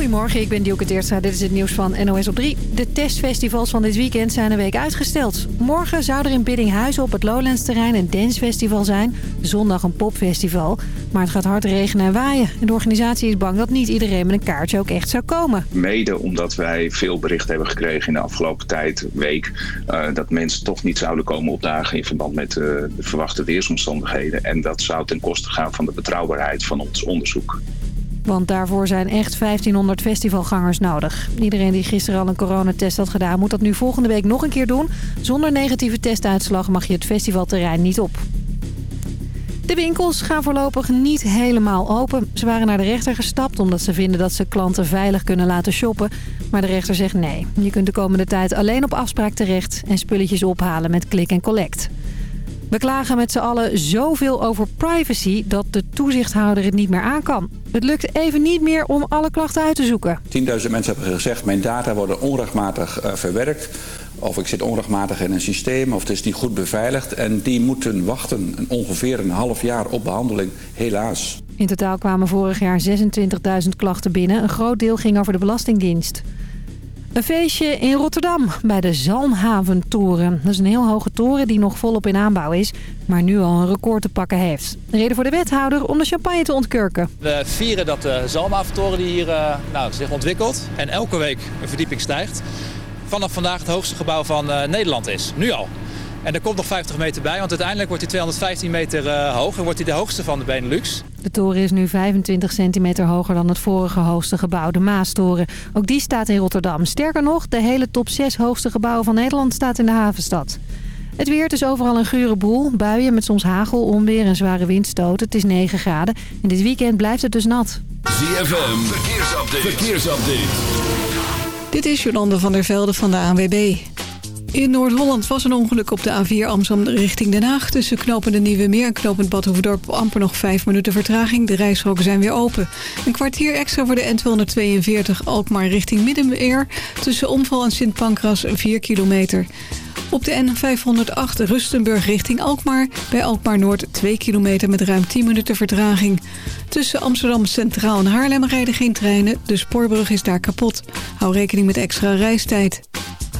Goedemorgen, ik ben Dielke Teertstra. Dit is het nieuws van NOS op 3. De testfestivals van dit weekend zijn een week uitgesteld. Morgen zou er in Biddinghuizen op het Lowlands-terrein een dancefestival zijn. Zondag een popfestival. Maar het gaat hard regenen en waaien. En de organisatie is bang dat niet iedereen met een kaartje ook echt zou komen. Mede omdat wij veel bericht hebben gekregen in de afgelopen tijd, week... Uh, dat mensen toch niet zouden komen opdagen in verband met uh, de verwachte weersomstandigheden. En dat zou ten koste gaan van de betrouwbaarheid van ons onderzoek. Want daarvoor zijn echt 1500 festivalgangers nodig. Iedereen die gisteren al een coronatest had gedaan... moet dat nu volgende week nog een keer doen. Zonder negatieve testuitslag mag je het festivalterrein niet op. De winkels gaan voorlopig niet helemaal open. Ze waren naar de rechter gestapt omdat ze vinden dat ze klanten veilig kunnen laten shoppen. Maar de rechter zegt nee. Je kunt de komende tijd alleen op afspraak terecht... en spulletjes ophalen met klik en collect. We klagen met z'n allen zoveel over privacy dat de toezichthouder het niet meer aan kan. Het lukt even niet meer om alle klachten uit te zoeken. 10.000 mensen hebben gezegd, mijn data worden onrechtmatig uh, verwerkt. Of ik zit onrechtmatig in een systeem, of het is niet goed beveiligd. En die moeten wachten ongeveer een half jaar op behandeling, helaas. In totaal kwamen vorig jaar 26.000 klachten binnen. Een groot deel ging over de Belastingdienst. Een feestje in Rotterdam bij de Zalmhaventoren. Dat is een heel hoge toren die nog volop in aanbouw is, maar nu al een record te pakken heeft. Reden voor de wethouder om de champagne te ontkurken. We vieren dat de Zalmhaventoren die hier uh, nou, zich ontwikkelt en elke week een verdieping stijgt. Vanaf vandaag het hoogste gebouw van uh, Nederland is, nu al. En er komt nog 50 meter bij, want uiteindelijk wordt hij 215 meter uh, hoog en wordt hij de hoogste van de Benelux. De toren is nu 25 centimeter hoger dan het vorige hoogste gebouw, de Maastoren. Ook die staat in Rotterdam. Sterker nog, de hele top 6 hoogste gebouwen van Nederland staat in de havenstad. Het weer, is overal een gure boel. Buien met soms hagel, onweer en zware windstoten. Het is 9 graden. En dit weekend blijft het dus nat. ZFM, verkeersupdate. verkeersupdate. Dit is Jolande van der Velde van de ANWB. In Noord-Holland was een ongeluk op de A4 Amsterdam richting Den Haag. Tussen knopende Nieuwe Meer en knopend Badhoevedorp amper nog 5 minuten vertraging. De rijstroken zijn weer open. Een kwartier extra voor de N242 Alkmaar richting Middenmeer. Tussen Omval en Sint Pancras 4 kilometer. Op de N508 Rustenburg richting Alkmaar. Bij Alkmaar Noord 2 kilometer met ruim 10 minuten vertraging. Tussen Amsterdam Centraal en Haarlem rijden geen treinen. De spoorbrug is daar kapot. Hou rekening met extra reistijd.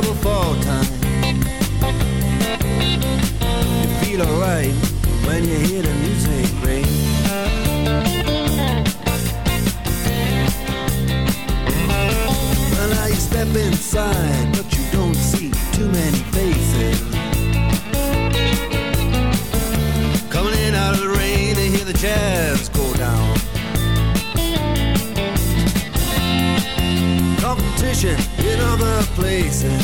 double fall time. You feel alright when you hear the music ring. Well, now you step inside, but you don't see too many faces. Coming in out of the rain to hear the jazz go down. competition in other places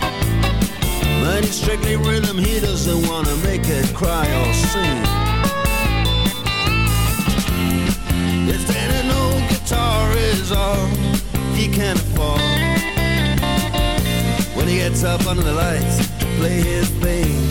But it's strictly rhythm, he doesn't wanna make it cry or sing. If then an guitar is all he can afford. When he gets up under the lights to play his thing.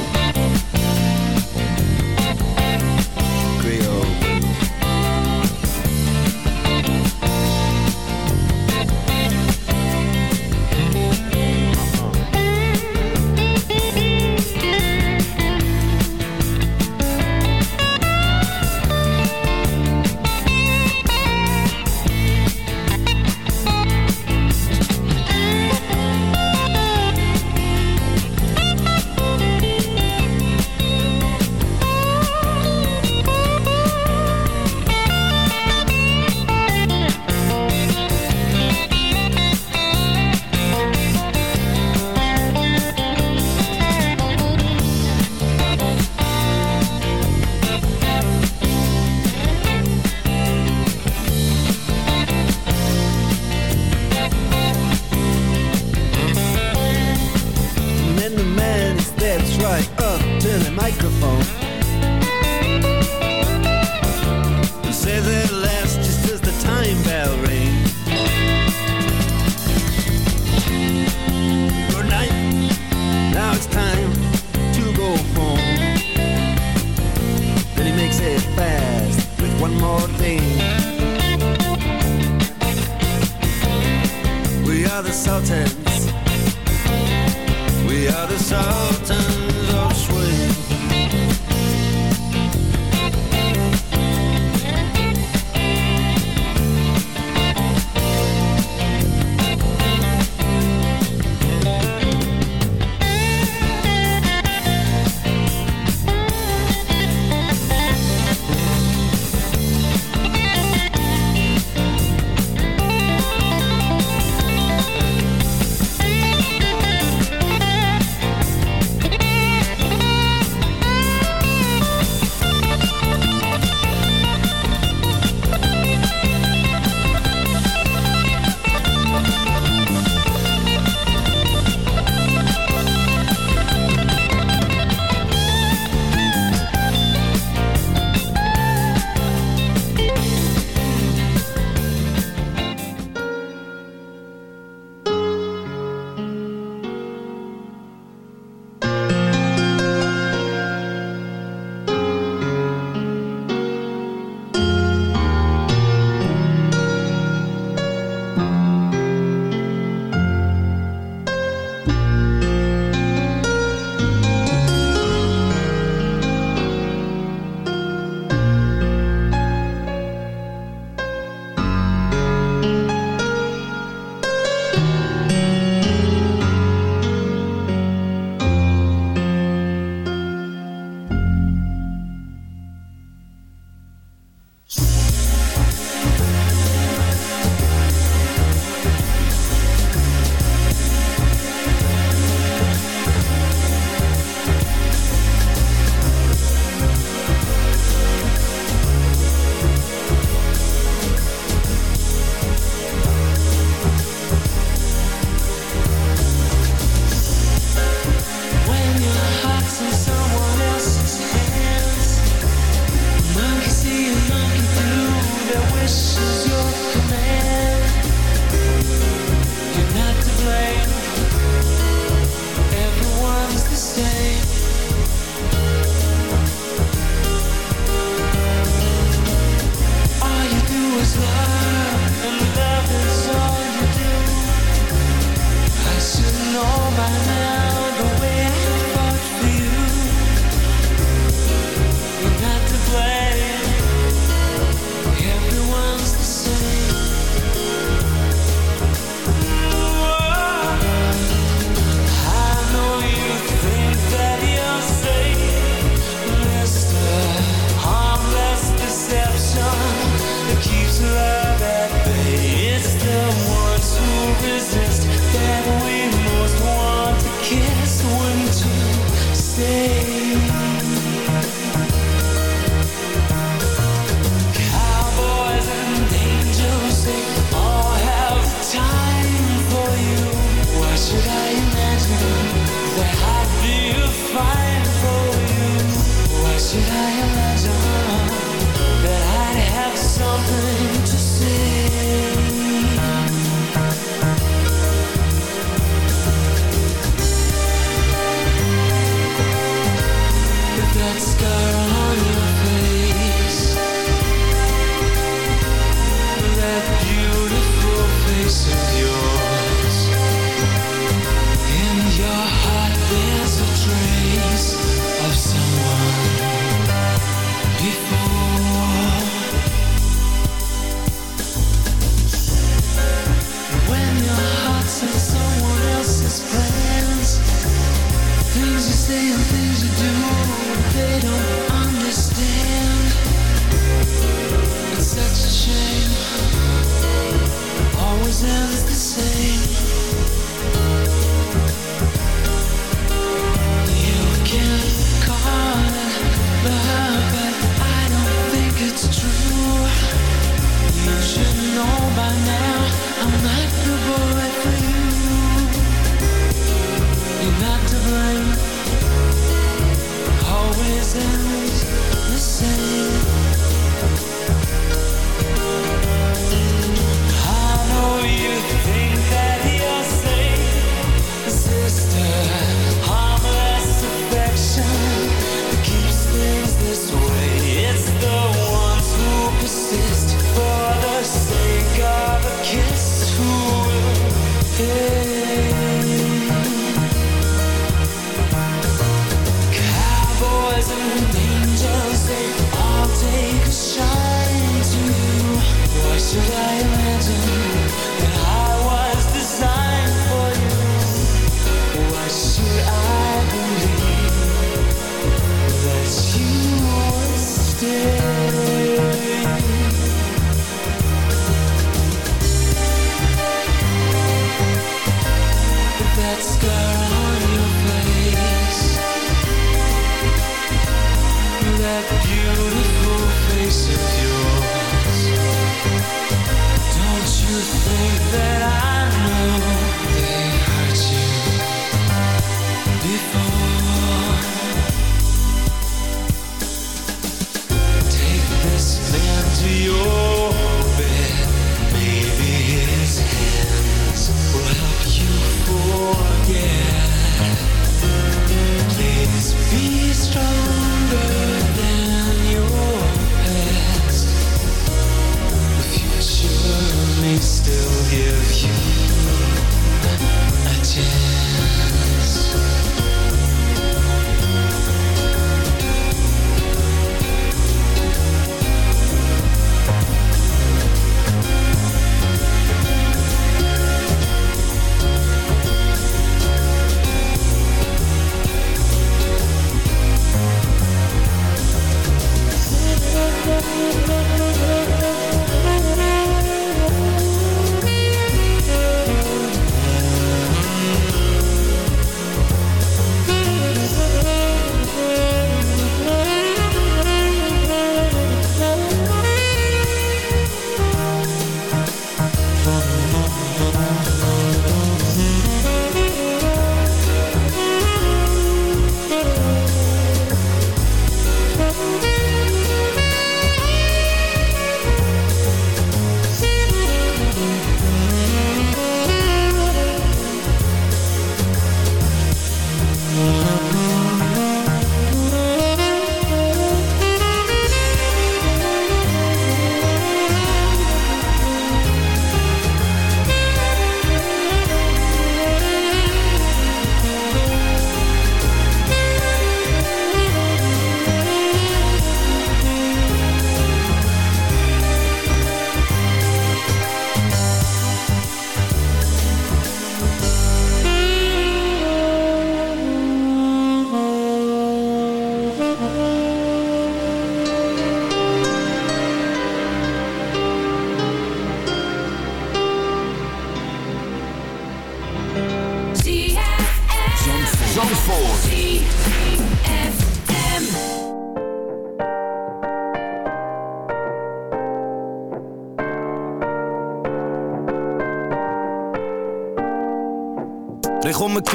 Still give you a chance.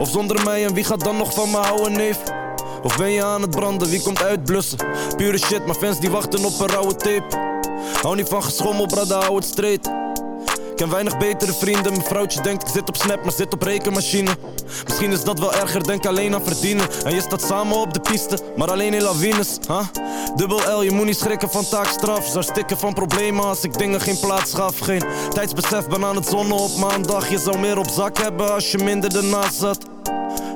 Of zonder mij en wie gaat dan nog van me houden neef? Of ben je aan het branden, wie komt uitblussen? Pure shit, maar fans die wachten op een rauwe tape. Hou niet van geschommel, brada, hou het straight. Ken weinig betere vrienden. Mijn vrouwtje denkt ik zit op snap, maar zit op rekenmachine. Misschien is dat wel erger, denk alleen aan verdienen. En je staat samen op de piste, maar alleen in lawines. Huh? Dubbel L, je moet niet schrikken van taakstraf. Zou stikken van problemen als ik dingen geen plaats gaf. Geen tijdsbesef, ben aan het zonnen op maandag. Je zou meer op zak hebben als je minder ernaast zat.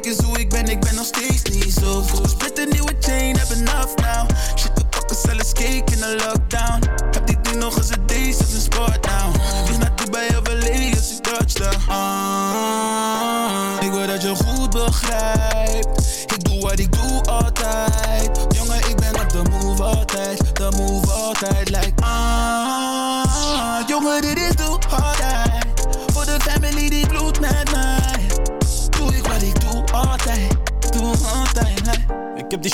Kijk hoe ik ben, ik ben nog steeds niet zo goed. Split een nieuwe chain,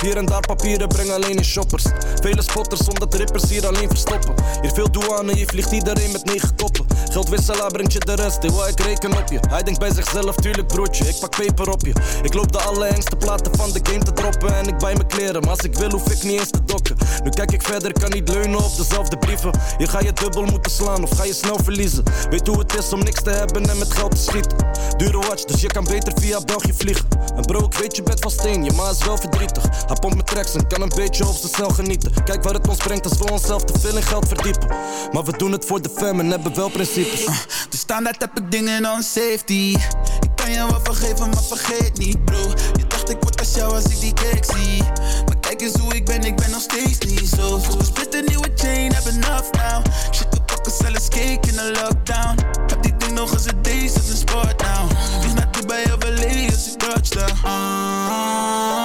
Hier en daar papieren, breng alleen in shoppers. Vele spotters, omdat rippers hier alleen verstoppen. Hier veel douane, je vliegt iedereen met negen koppen. Geldwisselaar brengt je de rest, ik ik reken op je. Hij denkt bij zichzelf, tuurlijk broertje, ik pak peper op je. Ik loop de allerengste platen van de game te droppen. En ik bij mijn kleren, maar als ik wil, hoef ik niet eens te dokken. Nu kijk ik verder, kan niet leunen op dezelfde brieven. Hier ga je dubbel moeten slaan of ga je snel verliezen. Weet hoe het is om niks te hebben en met geld te schieten. Dure watch, dus je kan beter via België vliegen. En bro, ik weet je bent van steen, je ma is wel verdrietig. Hij pompt met tracks en kan een beetje op zijn snel genieten. Kijk waar het ons brengt als we onszelf te veel in geld verdiepen. Maar we doen het voor de fam en hebben wel principes. De standaard heb ik dingen on safety. Ik kan je wel vergeven, maar vergeet niet, bro. Je dacht ik word als jou als ik die cake zie. Maar kijk eens hoe ik ben, ik ben nog steeds niet zo goed. Split een nieuwe chain, heb enough now. Shit, we pakken zelfs cake in de lockdown. Heb die ding nog eens een deze, het is een sport now. Vlieg naar Dubai of LA als ik touchdown. Ah,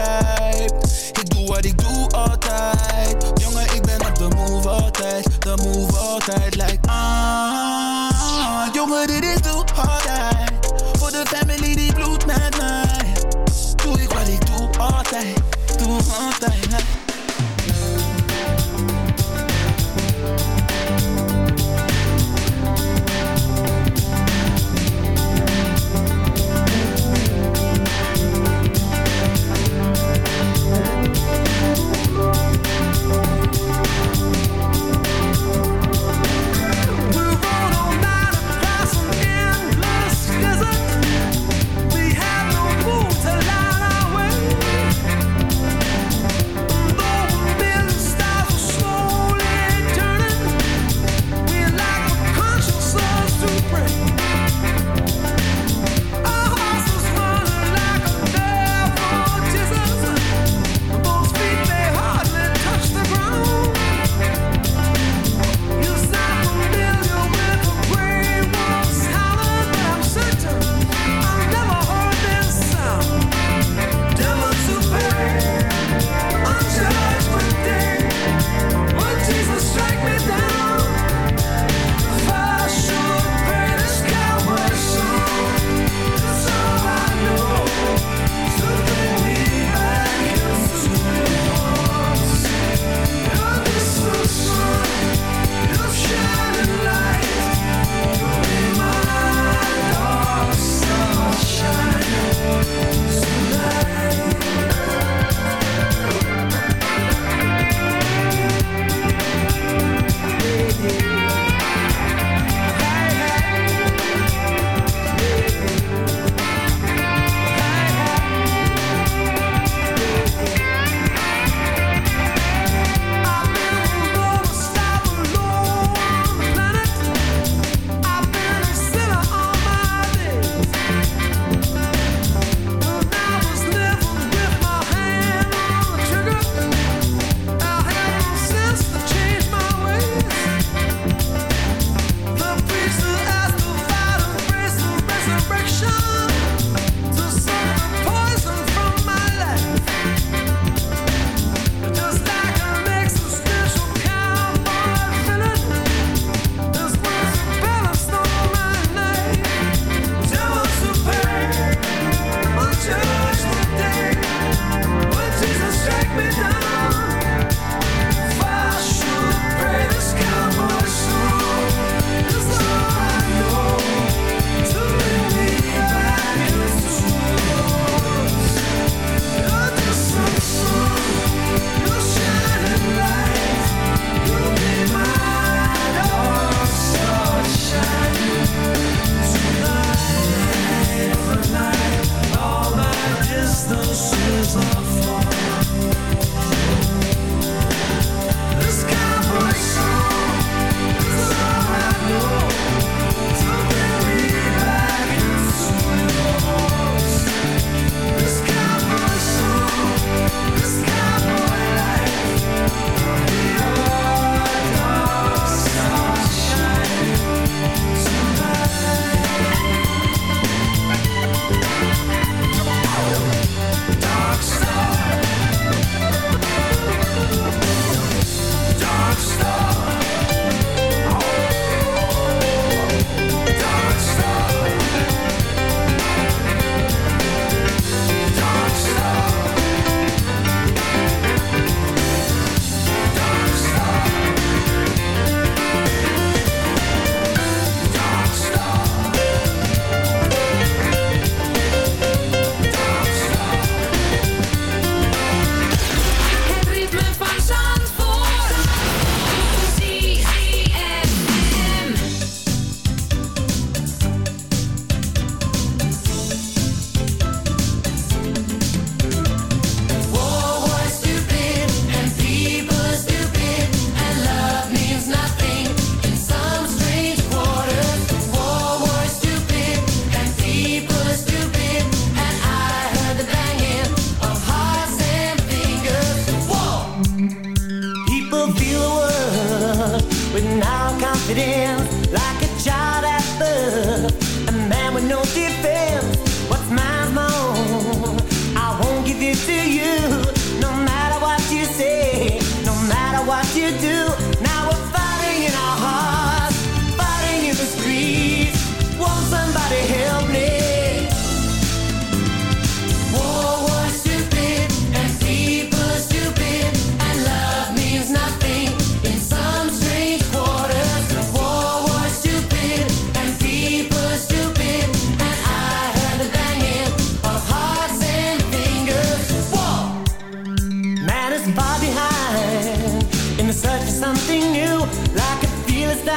begrijpt. Ik doe wat doe altijd. Oh.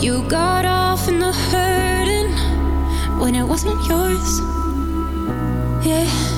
you got off in the hurting when it wasn't yours. Yeah.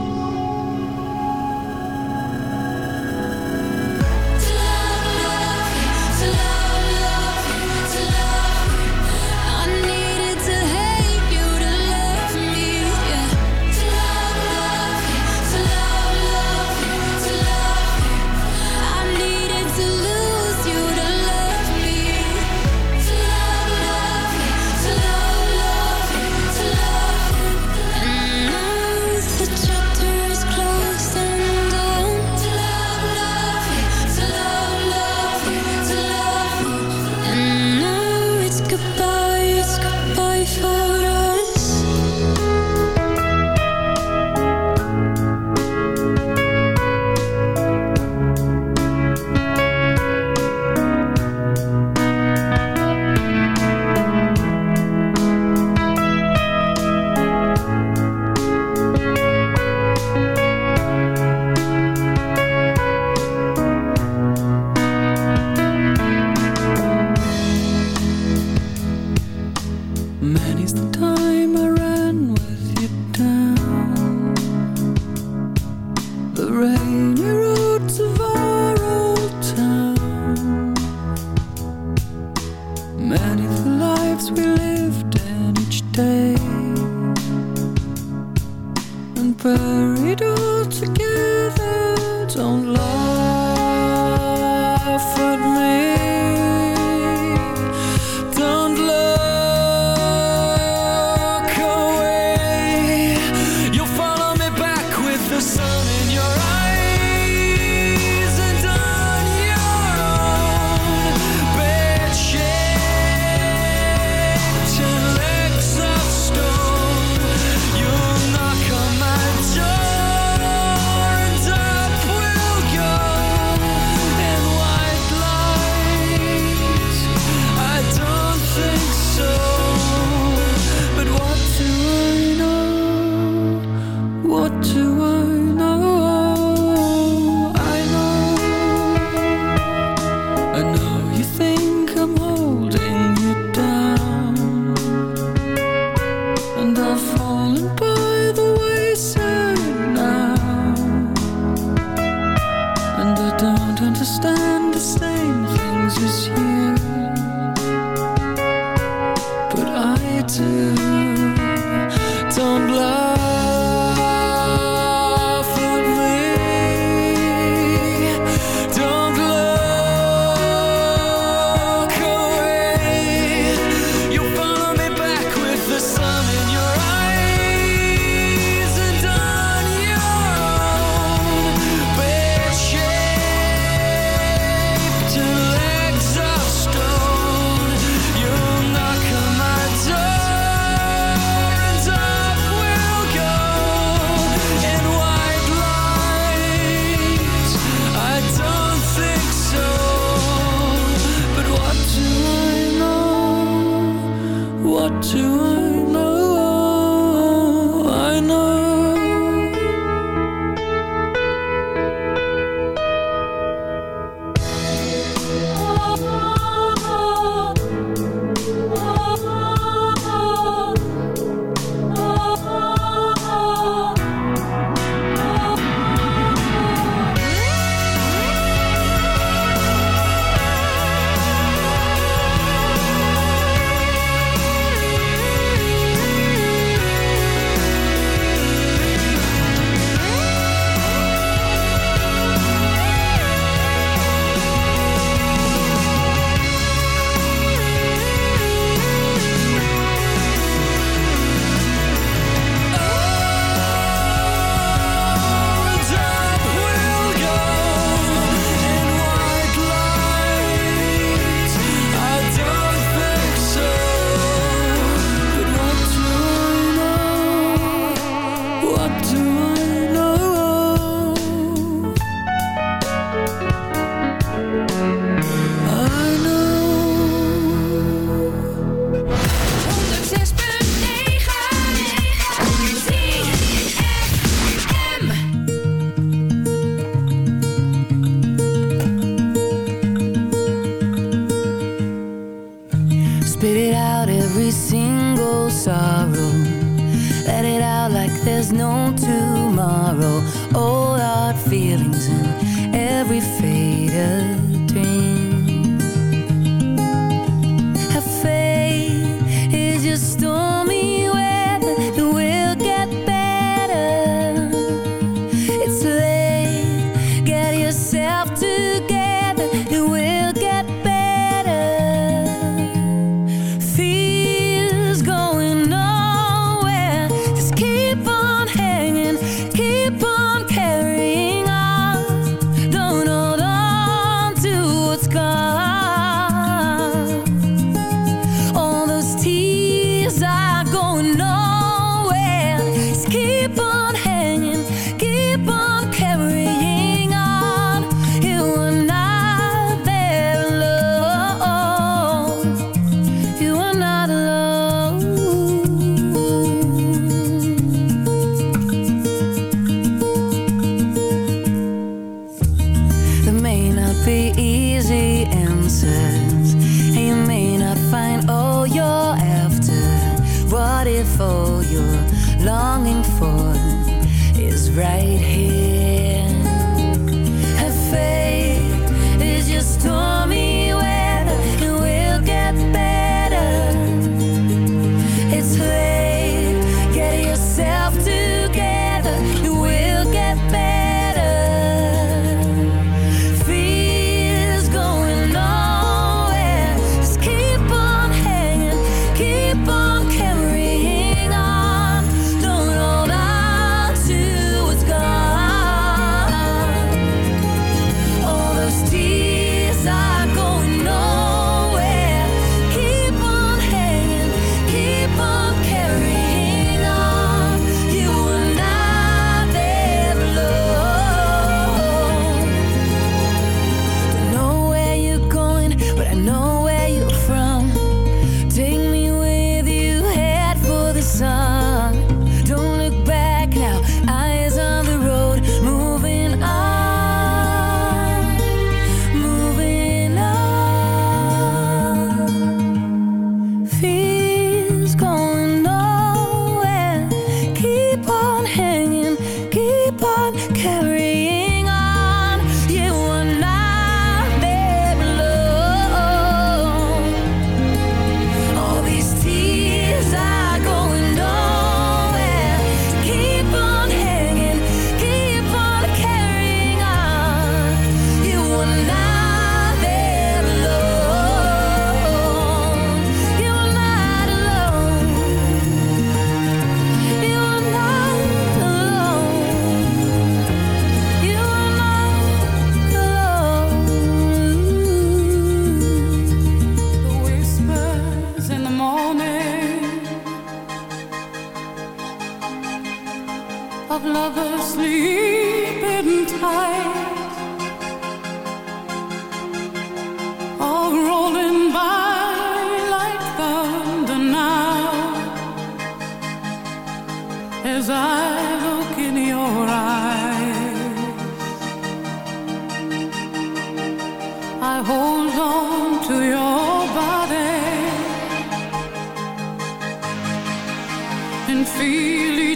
Hold on to your body and feel each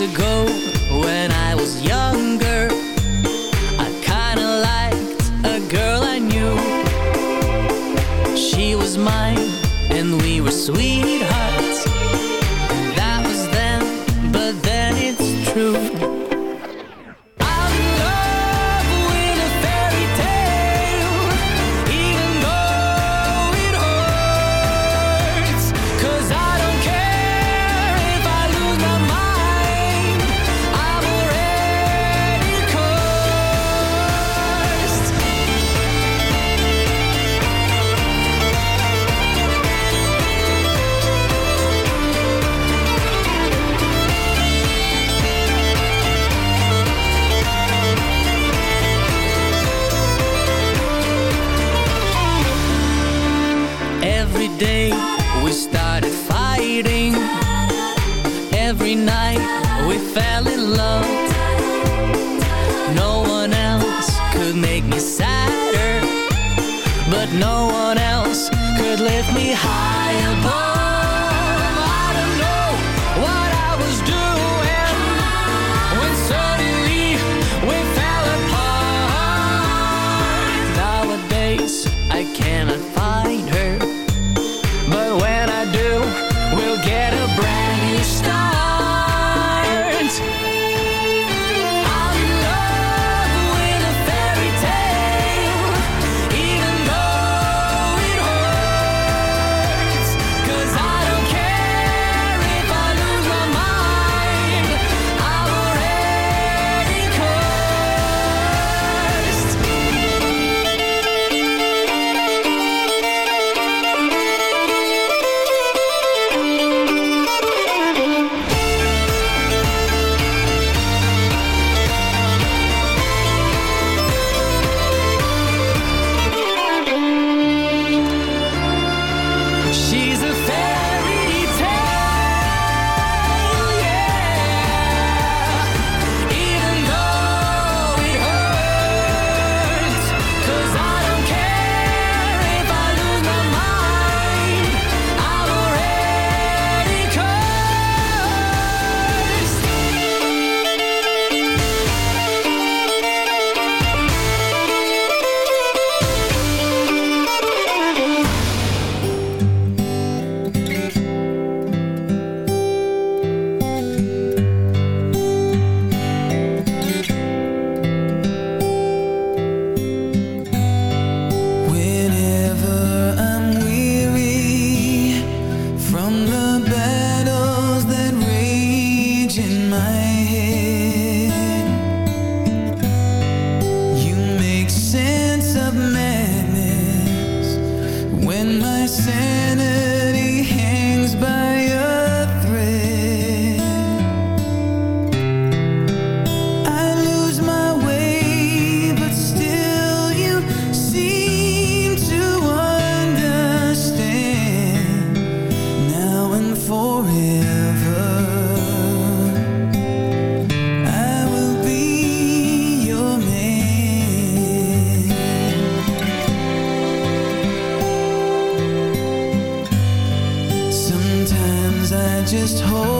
ago when I was younger I kinda liked a girl I knew. She was mine and we were sweethearts. That was then, but then it's true.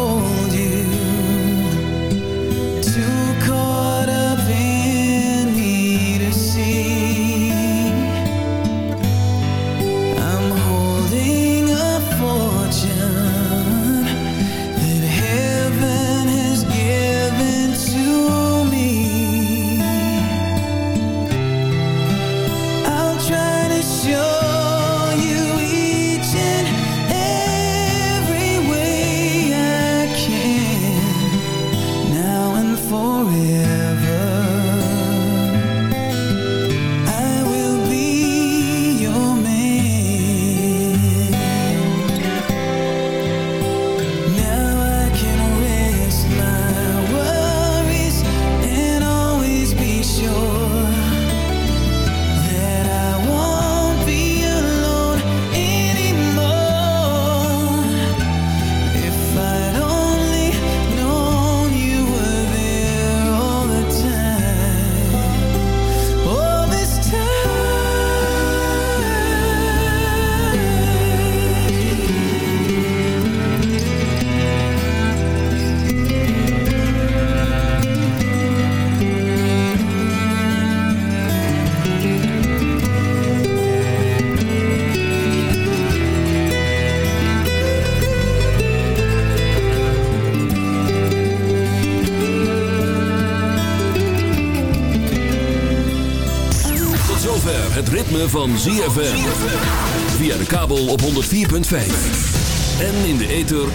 Oh.